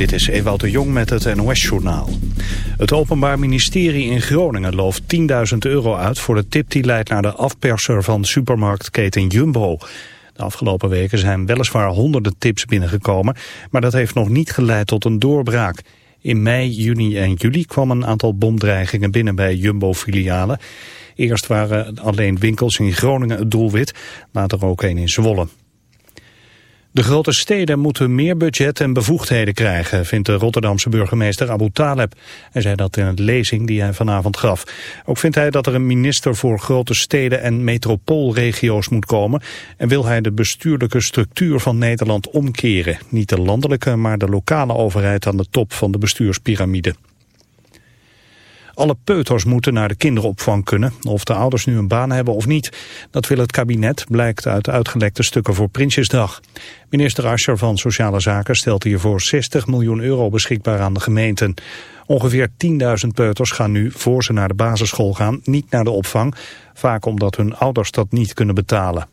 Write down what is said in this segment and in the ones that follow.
Dit is Ewout de Jong met het NOS-journaal. Het Openbaar Ministerie in Groningen looft 10.000 euro uit... voor de tip die leidt naar de afperser van supermarktketen Jumbo. De afgelopen weken zijn weliswaar honderden tips binnengekomen... maar dat heeft nog niet geleid tot een doorbraak. In mei, juni en juli kwam een aantal bomdreigingen binnen bij Jumbo-filialen. Eerst waren alleen winkels in Groningen het doelwit, later ook een in Zwolle. De grote steden moeten meer budget en bevoegdheden krijgen, vindt de Rotterdamse burgemeester Abu Taleb. Hij zei dat in een lezing die hij vanavond gaf. Ook vindt hij dat er een minister voor grote steden en metropoolregio's moet komen. En wil hij de bestuurlijke structuur van Nederland omkeren. Niet de landelijke, maar de lokale overheid aan de top van de bestuurspyramide. Alle peuters moeten naar de kinderopvang kunnen, of de ouders nu een baan hebben of niet. Dat wil het kabinet, blijkt uit uitgelekte stukken voor Prinsjesdag. Minister Ascher van Sociale Zaken stelt hiervoor 60 miljoen euro beschikbaar aan de gemeenten. Ongeveer 10.000 peuters gaan nu, voor ze naar de basisschool gaan, niet naar de opvang. Vaak omdat hun ouders dat niet kunnen betalen.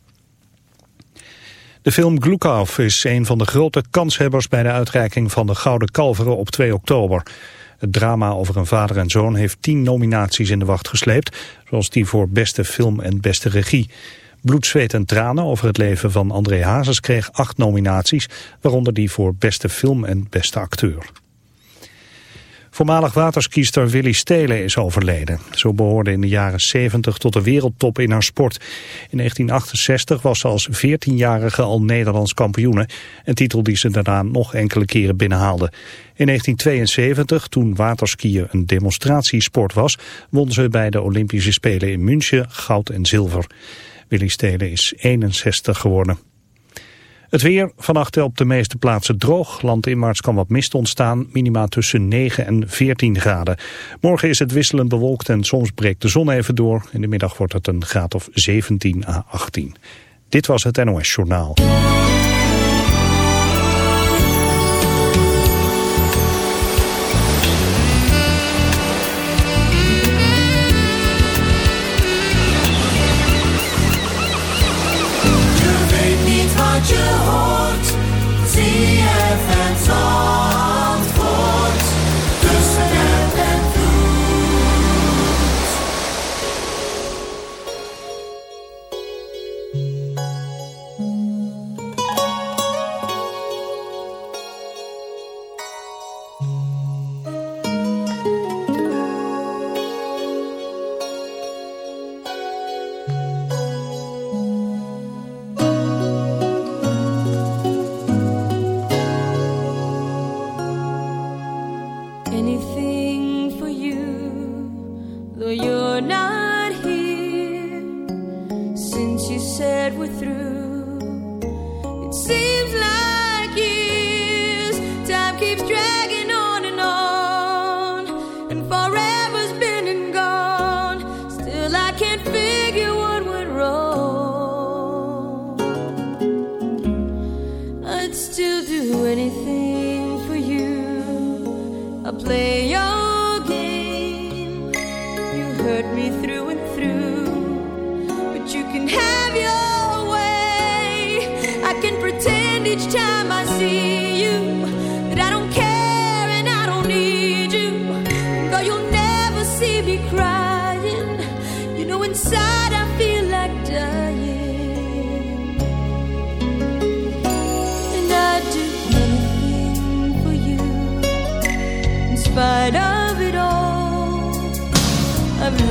De film Glukov is een van de grote kanshebbers bij de uitreiking van de Gouden Kalveren op 2 oktober. Het drama over een vader en zoon heeft tien nominaties in de wacht gesleept, zoals die voor beste film en beste regie. Bloed, zweet en tranen over het leven van André Hazes kreeg acht nominaties, waaronder die voor beste film en beste acteur. Voormalig waterskiester Willy Stelen is overleden. Zo behoorde in de jaren 70 tot de wereldtop in haar sport. In 1968 was ze als 14-jarige al Nederlands kampioene. Een titel die ze daarna nog enkele keren binnenhaalde. In 1972, toen waterskiën een demonstratiesport was... won ze bij de Olympische Spelen in München goud en zilver. Willy Stelen is 61 geworden. Het weer, vannacht op de meeste plaatsen droog. Landinwaarts kan wat mist ontstaan, minima tussen 9 en 14 graden. Morgen is het wisselend bewolkt en soms breekt de zon even door. In de middag wordt het een graad of 17 à 18. Dit was het NOS Journaal.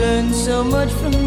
Learned so much from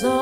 so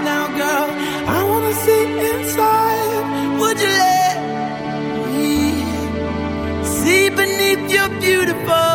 beautiful.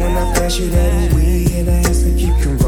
when I flash you that we and I ask if you can